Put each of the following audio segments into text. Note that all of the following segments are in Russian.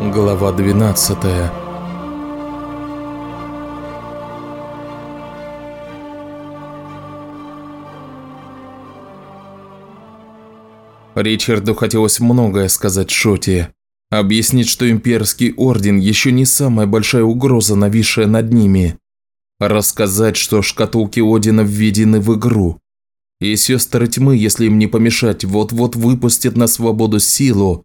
Глава 12 Ричарду хотелось многое сказать Шоте. Объяснить, что имперский орден еще не самая большая угроза, нависшая над ними. Рассказать, что шкатулки Одина введены в игру. И сестры тьмы, если им не помешать, вот-вот выпустят на свободу силу,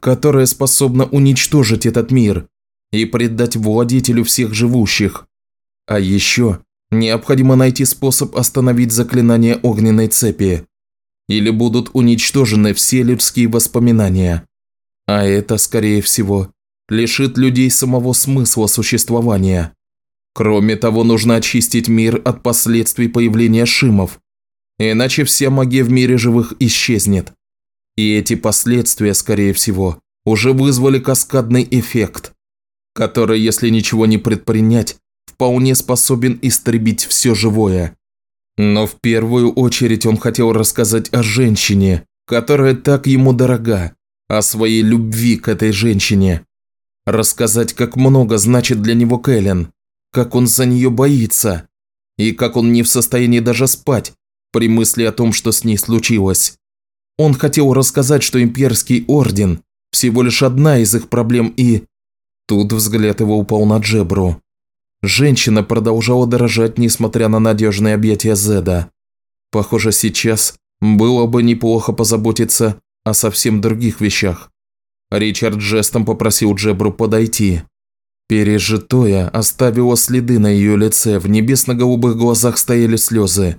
которая способна уничтожить этот мир и предать владетелю всех живущих. А еще необходимо найти способ остановить заклинание огненной цепи. Или будут уничтожены все людские воспоминания. А это, скорее всего, лишит людей самого смысла существования. Кроме того, нужно очистить мир от последствий появления шимов. Иначе вся магия в мире живых исчезнет. И эти последствия, скорее всего, уже вызвали каскадный эффект, который, если ничего не предпринять, вполне способен истребить все живое. Но в первую очередь он хотел рассказать о женщине, которая так ему дорога, о своей любви к этой женщине. Рассказать, как много значит для него Кэлен, как он за нее боится, и как он не в состоянии даже спать при мысли о том, что с ней случилось. Он хотел рассказать, что имперский орден – всего лишь одна из их проблем и… Тут взгляд его упал на Джебру. Женщина продолжала дорожать, несмотря на надежные объятия Зеда. Похоже, сейчас было бы неплохо позаботиться о совсем других вещах. Ричард жестом попросил Джебру подойти. Пережитое оставило следы на ее лице, в небесно-голубых глазах стояли слезы.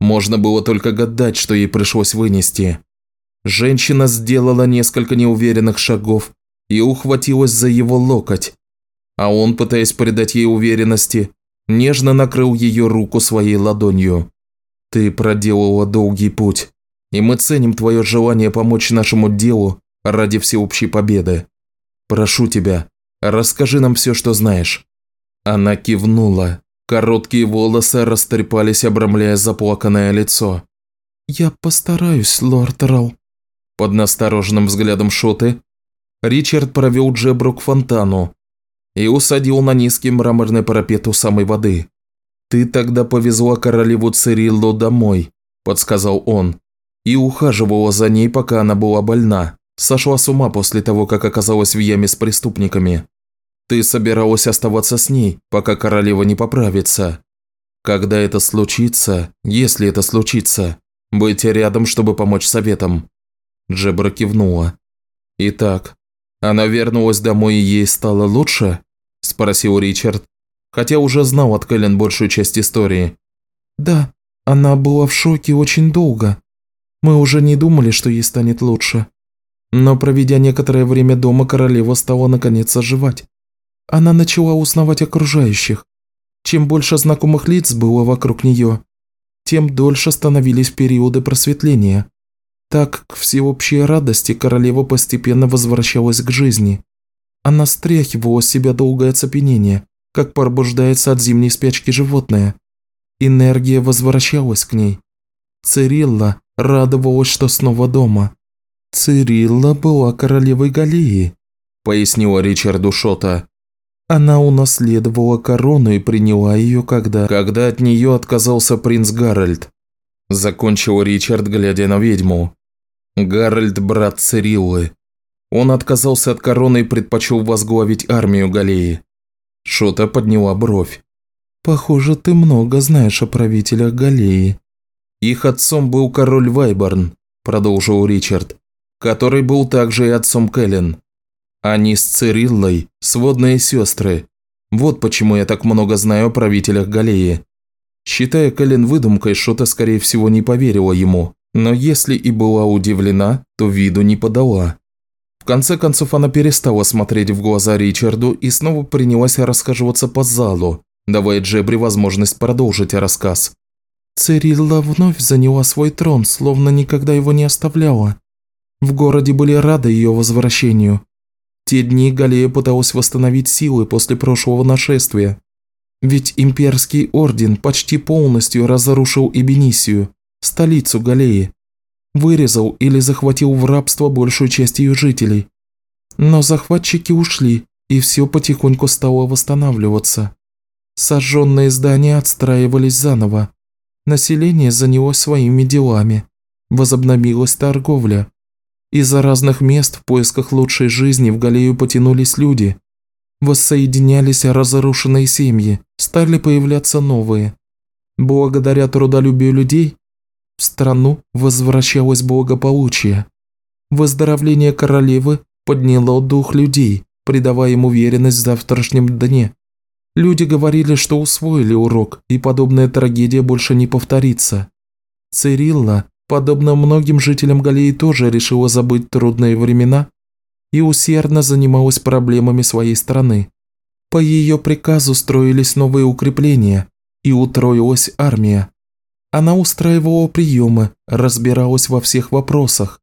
Можно было только гадать, что ей пришлось вынести. Женщина сделала несколько неуверенных шагов и ухватилась за его локоть. А он, пытаясь придать ей уверенности, нежно накрыл ее руку своей ладонью. «Ты проделала долгий путь, и мы ценим твое желание помочь нашему делу ради всеобщей победы. Прошу тебя, расскажи нам все, что знаешь». Она кивнула. Короткие волосы растрепались, обрамляя заплаканное лицо. «Я постараюсь, лорд Рау», под настороженным взглядом Шоты Ричард провел Джебру к фонтану и усадил на низкий мраморный парапет у самой воды. «Ты тогда повезла королеву Цириллу домой», – подсказал он, и ухаживала за ней, пока она была больна. Сошла с ума после того, как оказалась в яме с преступниками. Ты собиралась оставаться с ней, пока королева не поправится. Когда это случится, если это случится, быть рядом, чтобы помочь советам. Джебра кивнула. «Итак, она вернулась домой и ей стало лучше?» – спросил Ричард, хотя уже знал от Кэлен большую часть истории. «Да, она была в шоке очень долго. Мы уже не думали, что ей станет лучше. Но проведя некоторое время дома, королева стала наконец оживать. Она начала узнавать окружающих. Чем больше знакомых лиц было вокруг нее, тем дольше становились периоды просветления. Так, к всеобщей радости, королева постепенно возвращалась к жизни. Она стряхивала с себя долгое оцепенение, как пробуждается от зимней спячки животное. Энергия возвращалась к ней. Цирилла радовалась, что снова дома. «Цирилла была королевой Галеи», – пояснила Ричарду Шота. Она унаследовала корону и приняла ее, когда... Когда от нее отказался принц Гарольд. Закончил Ричард, глядя на ведьму. Гарольд – брат Цириллы. Он отказался от короны и предпочел возглавить армию Галеи. Шота подняла бровь. «Похоже, ты много знаешь о правителях Галеи». «Их отцом был король Вайборн», – продолжил Ричард, который был также и отцом Кэлен. Они с Цириллой – сводные сестры. Вот почему я так много знаю о правителях Галеи. Считая Кэлен выдумкой, Шота, скорее всего, не поверила ему, но если и была удивлена, то виду не подала. В конце концов она перестала смотреть в глаза Ричарду и снова принялась расхаживаться по залу, давая Джебри возможность продолжить рассказ. Цирилла вновь заняла свой трон, словно никогда его не оставляла. В городе были рады ее возвращению. Те дни Галея пыталась восстановить силы после прошлого нашествия. Ведь имперский орден почти полностью разрушил Эбенисию, столицу Галеи, вырезал или захватил в рабство большую часть ее жителей. Но захватчики ушли, и все потихоньку стало восстанавливаться. Сожженные здания отстраивались заново. Население занялось своими делами. Возобновилась торговля. Из-за разных мест в поисках лучшей жизни в Галею потянулись люди. Воссоединялись разрушенные семьи, стали появляться новые. Благодаря трудолюбию людей в страну возвращалось благополучие. Выздоровление королевы подняло дух людей, придавая им уверенность в завтрашнем дне. Люди говорили, что усвоили урок, и подобная трагедия больше не повторится. Цирилла, подобно многим жителям Галеи, тоже решила забыть трудные времена и усердно занималась проблемами своей страны. По ее приказу строились новые укрепления, и утроилась армия. Она устраивала приемы, разбиралась во всех вопросах,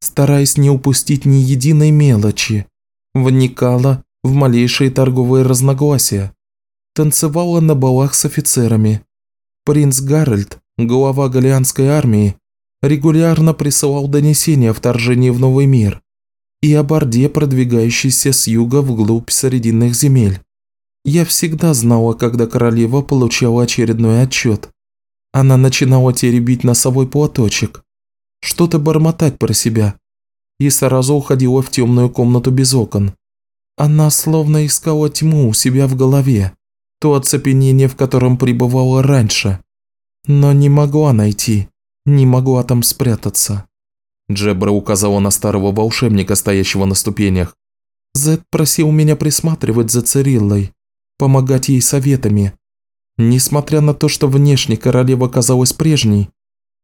стараясь не упустить ни единой мелочи, вникала в малейшие торговые разногласия танцевала на балах с офицерами. Принц Гарольд, глава Галианской армии, регулярно присылал донесения о вторжении в Новый мир и о Борде, продвигающейся с юга вглубь Срединных земель. Я всегда знала, когда королева получала очередной отчет. Она начинала теребить носовой платочек, что-то бормотать про себя и сразу уходила в темную комнату без окон. Она словно искала тьму у себя в голове то оцепенение, в котором пребывала раньше. Но не могла найти, не могла там спрятаться. Джебра указала на старого волшебника, стоящего на ступенях. Зед просил меня присматривать за Цириллой, помогать ей советами. Несмотря на то, что внешне королева казалась прежней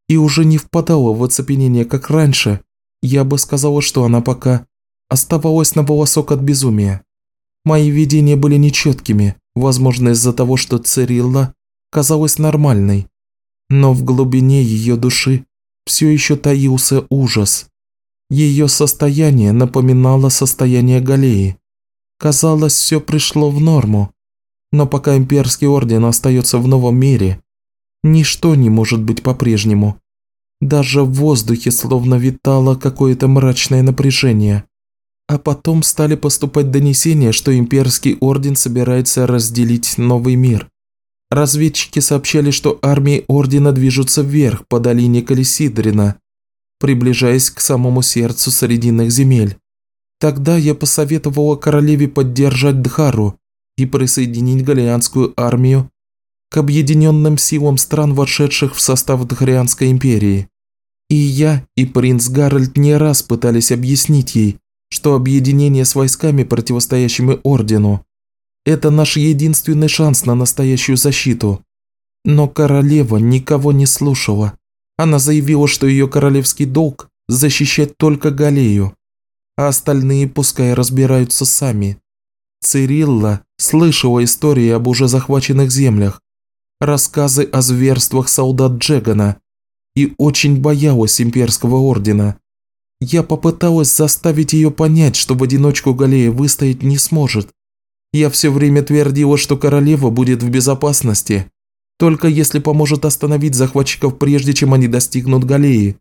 и уже не впадала в оцепенение, как раньше, я бы сказала, что она пока оставалась на волосок от безумия. Мои видения были нечеткими, возможно из-за того, что Цирилла казалась нормальной, но в глубине ее души все еще таился ужас. Ее состояние напоминало состояние Галеи. Казалось, все пришло в норму, но пока имперский орден остается в новом мире, ничто не может быть по-прежнему. Даже в воздухе словно витало какое-то мрачное напряжение. А потом стали поступать донесения, что имперский орден собирается разделить новый мир. Разведчики сообщали, что армии ордена движутся вверх по долине Калисидрина, приближаясь к самому сердцу Срединных земель. Тогда я посоветовала королеве поддержать Дхару и присоединить Галианскую армию к объединенным силам стран, вошедших в состав Дхарианской империи. И я, и принц Гарольд не раз пытались объяснить ей, что объединение с войсками, противостоящими Ордену, это наш единственный шанс на настоящую защиту. Но королева никого не слушала. Она заявила, что ее королевский долг – защищать только Галею, а остальные пускай разбираются сами. Цирилла слышала истории об уже захваченных землях, рассказы о зверствах солдат Джегана и очень боялась имперского ордена. Я попыталась заставить ее понять, что в одиночку Галея выстоять не сможет. Я все время твердила, что королева будет в безопасности, только если поможет остановить захватчиков прежде, чем они достигнут Галеи.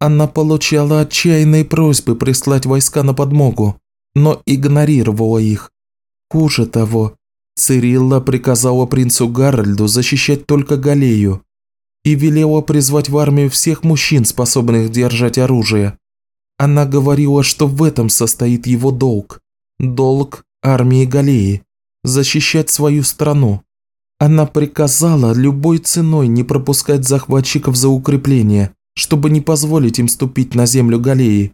Она получала отчаянные просьбы прислать войска на подмогу, но игнорировала их. Хуже того, Цирилла приказала принцу Гарольду защищать только Галею и велела призвать в армию всех мужчин, способных держать оружие. Она говорила, что в этом состоит его долг. Долг армии Галеи – защищать свою страну. Она приказала любой ценой не пропускать захватчиков за укрепление, чтобы не позволить им ступить на землю Галеи.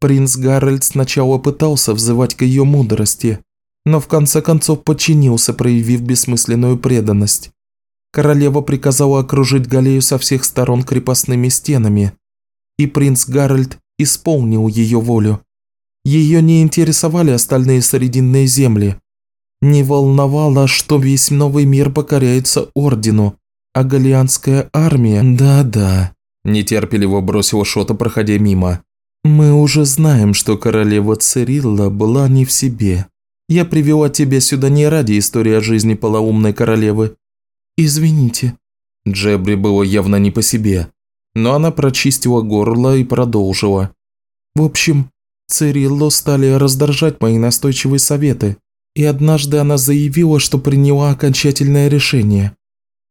Принц Гарольд сначала пытался взывать к ее мудрости, но в конце концов подчинился, проявив бессмысленную преданность. Королева приказала окружить Галею со всех сторон крепостными стенами, и принц Гарольд исполнил ее волю. Ее не интересовали остальные Срединные земли. Не волновало, что весь новый мир покоряется Ордену, а Галианская армия... Да-да, нетерпеливо бросила Шота, проходя мимо. Мы уже знаем, что королева Цирилла была не в себе. Я привела тебя сюда не ради истории о жизни полоумной королевы. Извините. Джебри было явно не по себе но она прочистила горло и продолжила. В общем, Цирилло стали раздражать мои настойчивые советы, и однажды она заявила, что приняла окончательное решение.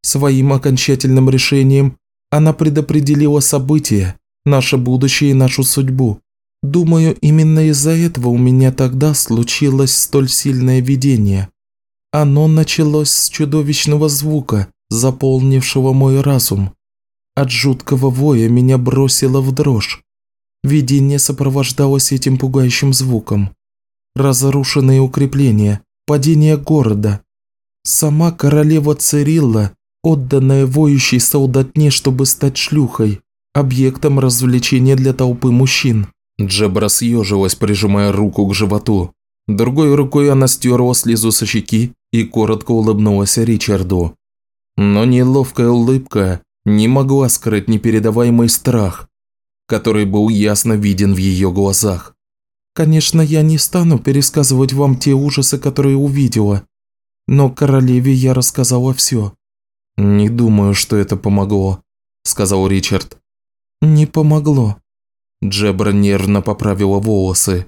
Своим окончательным решением она предопределила события, наше будущее и нашу судьбу. Думаю, именно из-за этого у меня тогда случилось столь сильное видение. Оно началось с чудовищного звука, заполнившего мой разум. От жуткого воя меня бросило в дрожь. Видение сопровождалось этим пугающим звуком. Разрушенные укрепления, падение города. Сама королева Цирилла, отданная воющей солдатне, чтобы стать шлюхой, объектом развлечения для толпы мужчин. Джебра съежилась, прижимая руку к животу. Другой рукой она стерла слезу со щеки и коротко улыбнулась Ричарду. Но неловкая улыбка не могла скрыть непередаваемый страх, который был ясно виден в ее глазах. «Конечно, я не стану пересказывать вам те ужасы, которые увидела, но королеве я рассказала все». «Не думаю, что это помогло», – сказал Ричард. «Не помогло», Джебра нервно поправила волосы.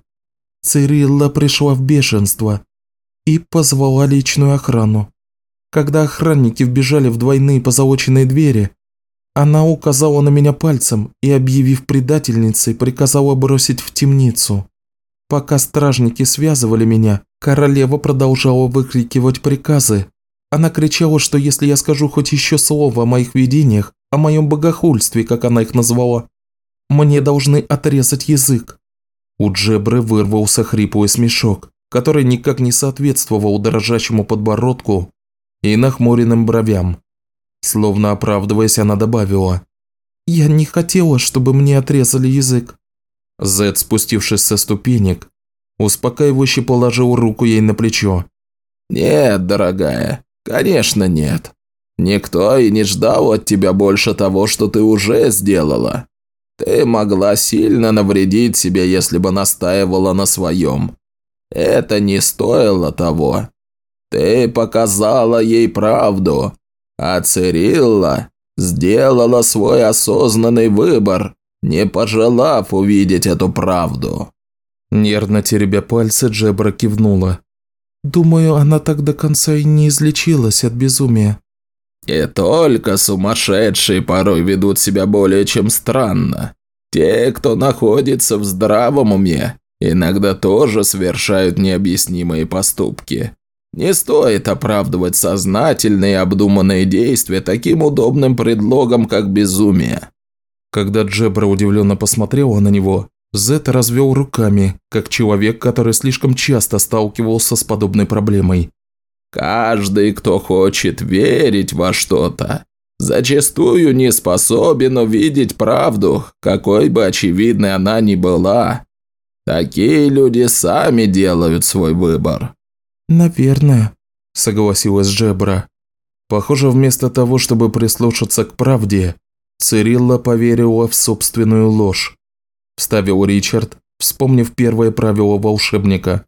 Цирилла пришла в бешенство и позвала личную охрану. Когда охранники вбежали в двойные позолоченные двери, она указала на меня пальцем и, объявив предательницей, приказала бросить в темницу. Пока стражники связывали меня, королева продолжала выкрикивать приказы. Она кричала, что если я скажу хоть еще слово о моих видениях, о моем богохульстве, как она их назвала, мне должны отрезать язык». У Джебры вырвался хриплый смешок, который никак не соответствовал дрожащему подбородку и нахмуренным бровям. Словно оправдываясь, она добавила. «Я не хотела, чтобы мне отрезали язык». Зед, спустившись со ступенек, успокаивающе положил руку ей на плечо. «Нет, дорогая, конечно нет. Никто и не ждал от тебя больше того, что ты уже сделала. Ты могла сильно навредить себе, если бы настаивала на своем. Это не стоило того. Ты показала ей правду, а Цирилла сделала свой осознанный выбор, не пожелав увидеть эту правду». Нервно теребя пальцы, Джебра кивнула. «Думаю, она так до конца и не излечилась от безумия. И только сумасшедшие порой ведут себя более чем странно. Те, кто находится в здравом уме, иногда тоже совершают необъяснимые поступки. Не стоит оправдывать сознательные и обдуманные действия таким удобным предлогом, как безумие. Когда Джебра удивленно посмотрела на него, Зет развел руками, как человек, который слишком часто сталкивался с подобной проблемой. Каждый, кто хочет верить во что-то, зачастую не способен увидеть правду, какой бы очевидной она ни была. Такие люди сами делают свой выбор. «Наверное», – согласилась Джебра. Похоже, вместо того, чтобы прислушаться к правде, Цирилла поверила в собственную ложь. Вставил Ричард, вспомнив первое правило волшебника.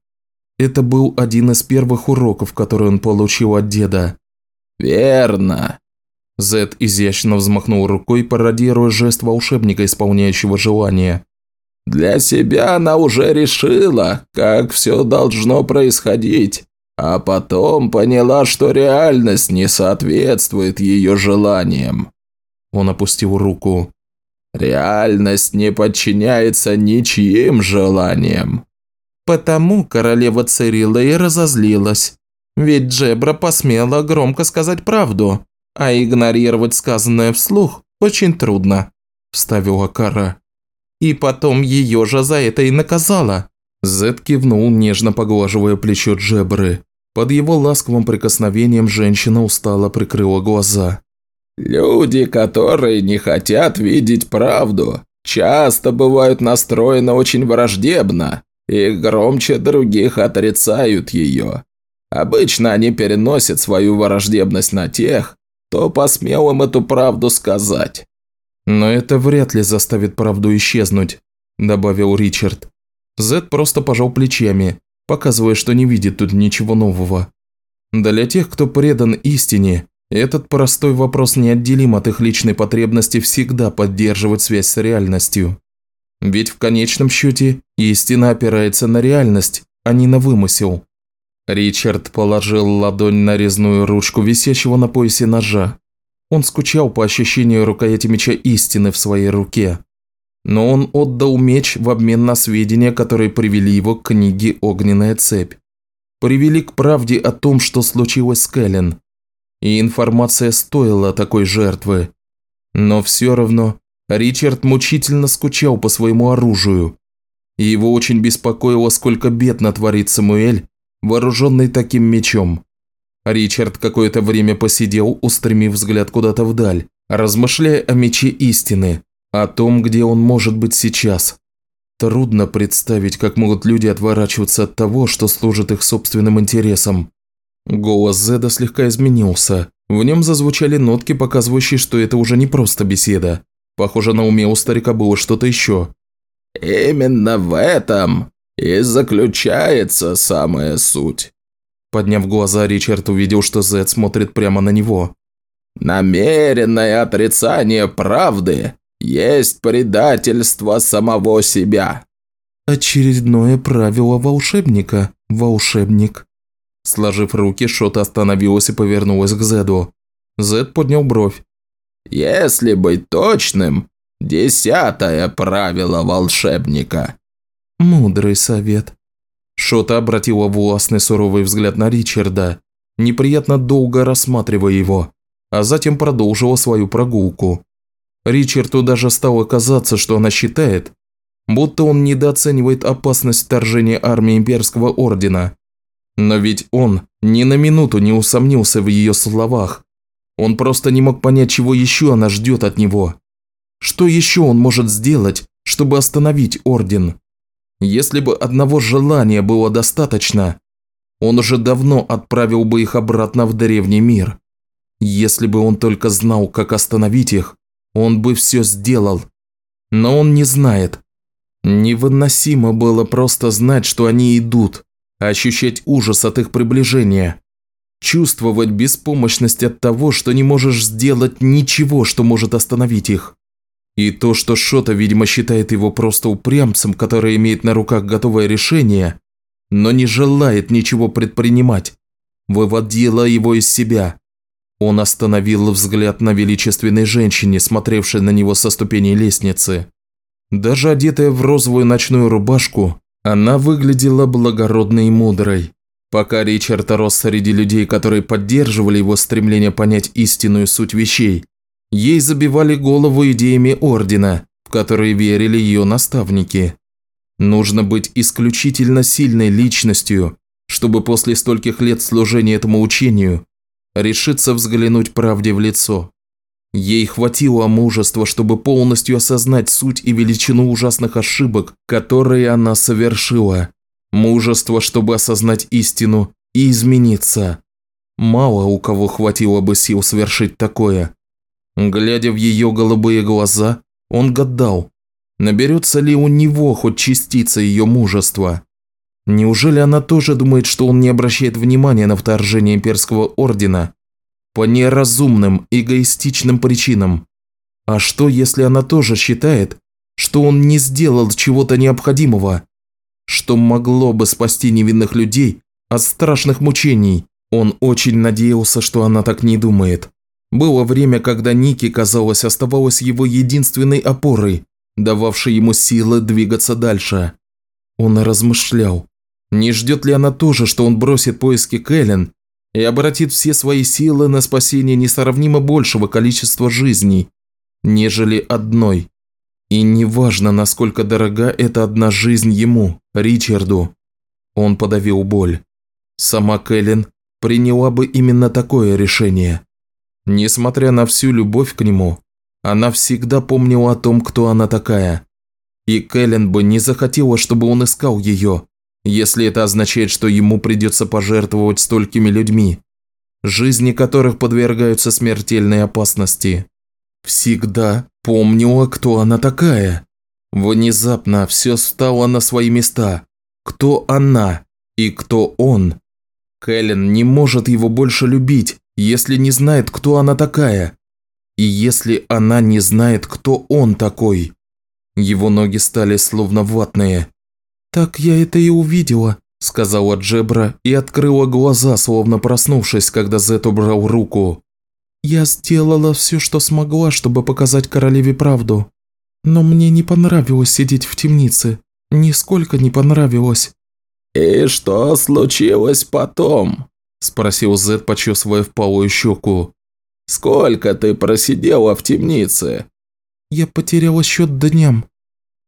Это был один из первых уроков, которые он получил от деда. «Верно!» Зед изящно взмахнул рукой, пародируя жест волшебника, исполняющего желание. «Для себя она уже решила, как все должно происходить, а потом поняла, что реальность не соответствует ее желаниям». Он опустил руку. «Реальность не подчиняется ничьим желаниям. Потому королева Цирилла и разозлилась. Ведь Джебра посмела громко сказать правду, а игнорировать сказанное вслух очень трудно», – вставила Кара. «И потом ее же за это и наказала». Зед кивнул, нежно поглаживая плечо Джебры. Под его ласковым прикосновением женщина устало прикрыла глаза. «Люди, которые не хотят видеть правду, часто бывают настроены очень враждебно и громче других отрицают ее. Обычно они переносят свою враждебность на тех, кто посмел им эту правду сказать. «Но это вряд ли заставит правду исчезнуть», – добавил Ричард. Зед просто пожал плечами, показывая, что не видит тут ничего нового. Для тех, кто предан истине, этот простой вопрос неотделим от их личной потребности всегда поддерживать связь с реальностью. Ведь в конечном счете истина опирается на реальность, а не на вымысел. Ричард положил ладонь на резную ручку висящего на поясе ножа. Он скучал по ощущению рукояти меча истины в своей руке. Но он отдал меч в обмен на сведения, которые привели его к книге «Огненная цепь». Привели к правде о том, что случилось с Кэлен. И информация стоила такой жертвы. Но все равно Ричард мучительно скучал по своему оружию. И его очень беспокоило, сколько бед натворит Самуэль, вооруженный таким мечом. Ричард какое-то время посидел, устремив взгляд куда-то вдаль, размышляя о мече истины, о том, где он может быть сейчас. Трудно представить, как могут люди отворачиваться от того, что служит их собственным интересам. Голос Зеда слегка изменился. В нем зазвучали нотки, показывающие, что это уже не просто беседа. Похоже, на уме у старика было что-то еще. «Именно в этом и заключается самая суть». Подняв глаза, Ричард увидел, что Зед смотрит прямо на него. «Намеренное отрицание правды есть предательство самого себя». «Очередное правило волшебника, волшебник». Сложив руки, Шота остановилась и повернулась к Зеду. Зед поднял бровь. «Если быть точным, десятое правило волшебника». «Мудрый совет». Шота обратила властный суровый взгляд на Ричарда, неприятно долго рассматривая его, а затем продолжила свою прогулку. Ричарду даже стало казаться, что она считает, будто он недооценивает опасность вторжения армии Имперского Ордена. Но ведь он ни на минуту не усомнился в ее словах. Он просто не мог понять, чего еще она ждет от него. Что еще он может сделать, чтобы остановить Орден? Если бы одного желания было достаточно, он уже давно отправил бы их обратно в древний мир. Если бы он только знал, как остановить их, он бы все сделал. Но он не знает. Невыносимо было просто знать, что они идут, ощущать ужас от их приближения, чувствовать беспомощность от того, что не можешь сделать ничего, что может остановить их. И то, что Шота, видимо, считает его просто упрямцем, который имеет на руках готовое решение, но не желает ничего предпринимать, выводило его из себя. Он остановил взгляд на величественной женщине, смотревшей на него со ступеней лестницы. Даже одетая в розовую ночную рубашку, она выглядела благородной и мудрой. Пока Ричард рос среди людей, которые поддерживали его стремление понять истинную суть вещей, ей забивали голову идеями Ордена, в которые верили ее наставники. Нужно быть исключительно сильной личностью, чтобы после стольких лет служения этому учению решиться взглянуть правде в лицо. Ей хватило мужества, чтобы полностью осознать суть и величину ужасных ошибок, которые она совершила. Мужество, чтобы осознать истину и измениться. Мало у кого хватило бы сил совершить такое. Глядя в ее голубые глаза, он гадал, наберется ли у него хоть частица ее мужества. Неужели она тоже думает, что он не обращает внимания на вторжение имперского ордена по неразумным, эгоистичным причинам? А что, если она тоже считает, что он не сделал чего-то необходимого, что могло бы спасти невинных людей от страшных мучений? Он очень надеялся, что она так не думает. Было время, когда Ники, казалось, оставалась его единственной опорой, дававшей ему силы двигаться дальше. Он размышлял, не ждет ли она тоже, что он бросит поиски Кэлен и обратит все свои силы на спасение несравнимо большего количества жизней, нежели одной? И неважно, насколько дорога эта одна жизнь ему, Ричарду. Он подавил боль. Сама Кэлен приняла бы именно такое решение. Несмотря на всю любовь к нему, она всегда помнила о том, кто она такая. И Кэлен бы не захотела, чтобы он искал ее, если это означает, что ему придется пожертвовать столькими людьми, жизни которых подвергаются смертельной опасности. Всегда помнила, кто она такая. Внезапно все встало на свои места. Кто она и кто он. Кэлен не может его больше любить, если не знает, кто она такая. И если она не знает, кто он такой. Его ноги стали словно ватные. «Так я это и увидела», – сказала Джебра и открыла глаза, словно проснувшись, когда Зет убрал руку. «Я сделала все, что смогла, чтобы показать королеве правду. Но мне не понравилось сидеть в темнице. Нисколько не понравилось». «И что случилось потом?» – спросил Зет, почесывая впалую щеку. «Сколько ты просидела в темнице?» Я потеряла счет дням.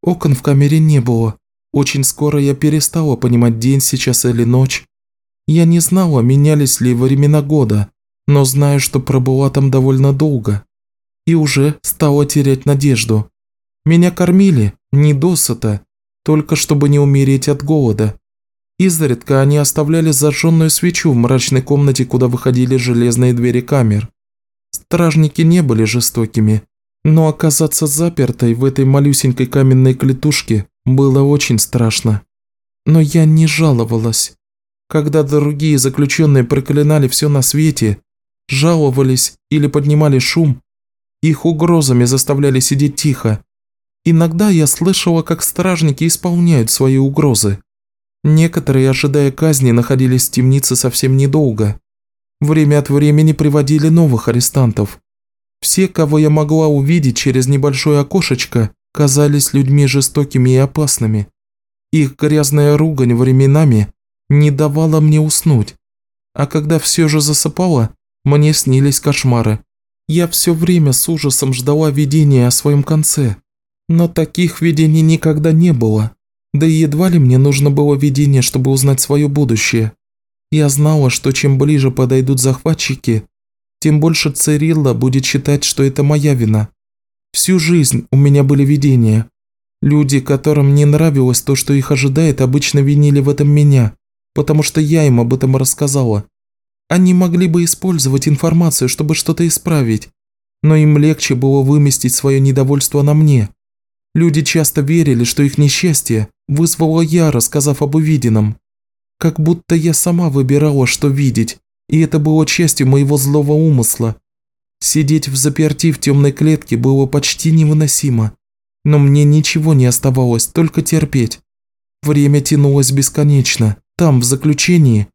Окон в камере не было. Очень скоро я перестала понимать день сейчас или ночь. Я не знала, менялись ли времена года, но знаю, что пробыла там довольно долго. И уже стала терять надежду. Меня кормили, не досыта, только чтобы не умереть от голода. Изредка они оставляли зажженную свечу в мрачной комнате, куда выходили железные двери камер. Стражники не были жестокими, но оказаться запертой в этой малюсенькой каменной клетушке было очень страшно. Но я не жаловалась. Когда другие заключенные проклинали все на свете, жаловались или поднимали шум, их угрозами заставляли сидеть тихо. Иногда я слышала, как стражники исполняют свои угрозы. Некоторые, ожидая казни, находились в темнице совсем недолго. Время от времени приводили новых арестантов. Все, кого я могла увидеть через небольшое окошечко, казались людьми жестокими и опасными. Их грязная ругань временами не давала мне уснуть. А когда все же засыпала, мне снились кошмары. Я все время с ужасом ждала видения о своем конце. Но таких видений никогда не было. Да и едва ли мне нужно было видение, чтобы узнать свое будущее. Я знала, что чем ближе подойдут захватчики, тем больше Цирилла будет считать, что это моя вина. Всю жизнь у меня были видения. Люди, которым не нравилось то, что их ожидает, обычно винили в этом меня, потому что я им об этом рассказала. Они могли бы использовать информацию, чтобы что-то исправить, но им легче было выместить свое недовольство на мне. Люди часто верили, что их несчастье вызвало я, рассказав об увиденном. Как будто я сама выбирала, что видеть, и это было частью моего злого умысла. Сидеть в заперти в темной клетке было почти невыносимо, но мне ничего не оставалось, только терпеть. Время тянулось бесконечно, там, в заключении.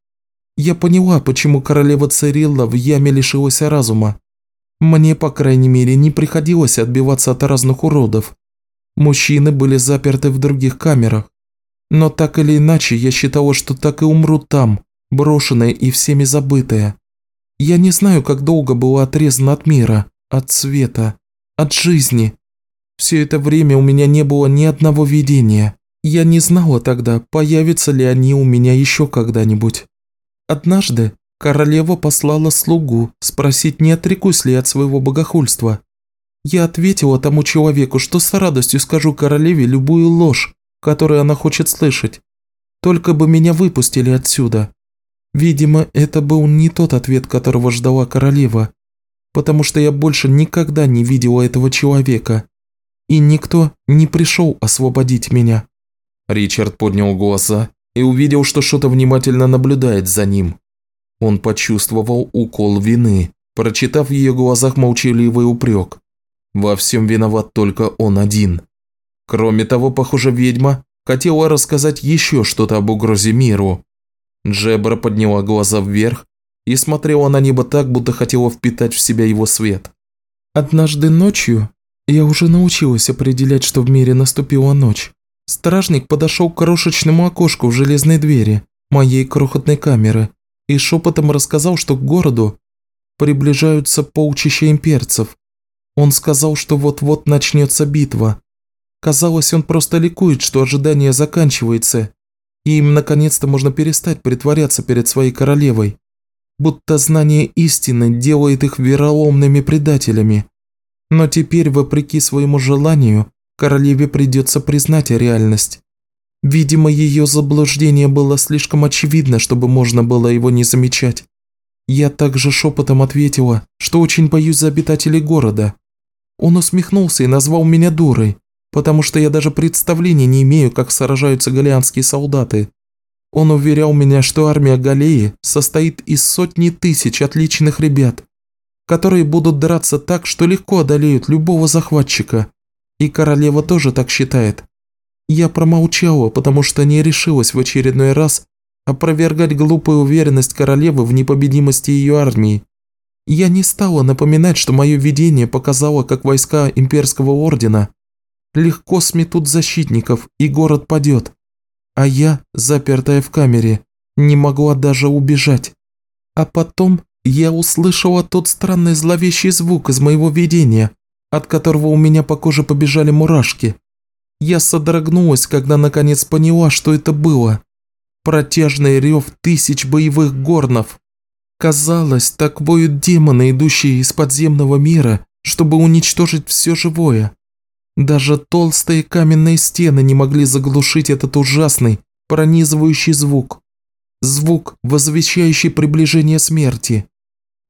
Я поняла, почему королева Цирилла в яме лишилась разума. Мне, по крайней мере, не приходилось отбиваться от разных уродов. Мужчины были заперты в других камерах. Но так или иначе, я считала, что так и умру там, брошенная и всеми забытая. Я не знаю, как долго была отрезана от мира, от света, от жизни. Все это время у меня не было ни одного видения. Я не знала тогда, появятся ли они у меня еще когда-нибудь. Однажды королева послала слугу спросить, не отрекусь ли от своего богохульства. Я ответила тому человеку, что с радостью скажу королеве любую ложь, которую она хочет слышать. Только бы меня выпустили отсюда. Видимо, это был не тот ответ, которого ждала королева, потому что я больше никогда не видела этого человека, и никто не пришел освободить меня». Ричард поднял глаза и увидел, что что-то внимательно наблюдает за ним. Он почувствовал укол вины, прочитав в ее глазах молчаливый упрек. Во всем виноват только он один. Кроме того, похоже, ведьма хотела рассказать еще что-то об угрозе миру, Джебра подняла глаза вверх и смотрела на небо так, будто хотела впитать в себя его свет. «Однажды ночью я уже научилась определять, что в мире наступила ночь. Стражник подошел к крошечному окошку в железной двери моей крохотной камеры и шепотом рассказал, что к городу приближаются полчища имперцев. Он сказал, что вот-вот начнется битва. Казалось, он просто ликует, что ожидание заканчивается, и им наконец-то можно перестать притворяться перед своей королевой, будто знание истины делает их вероломными предателями. Но теперь, вопреки своему желанию, королеве придется признать реальность. Видимо, ее заблуждение было слишком очевидно, чтобы можно было его не замечать. Я также шепотом ответила, что очень боюсь за обитателей города. Он усмехнулся и назвал меня дурой, потому что я даже представления не имею, как сражаются галианские солдаты. Он уверял меня, что армия Галеи состоит из сотни тысяч отличных ребят, которые будут драться так, что легко одолеют любого захватчика. И королева тоже так считает. Я промолчала, потому что не решилась в очередной раз опровергать глупую уверенность королевы в непобедимости ее армии. Я не стала напоминать, что мое видение показало, как войска имперского ордена легко сметут защитников и город падет. А я, запертая в камере, не могла даже убежать. А потом я услышала тот странный зловещий звук из моего видения, от которого у меня по коже побежали мурашки. Я содрогнулась, когда наконец поняла, что это было. Протяжный рев тысяч боевых горнов. Казалось, так воют демоны, идущие из подземного мира, чтобы уничтожить все живое. Даже толстые каменные стены не могли заглушить этот ужасный, пронизывающий звук. Звук, возвещающий приближение смерти.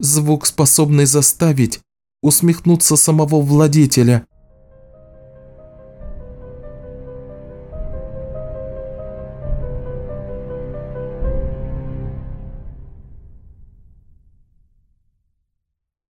Звук, способный заставить усмехнуться самого владетеля,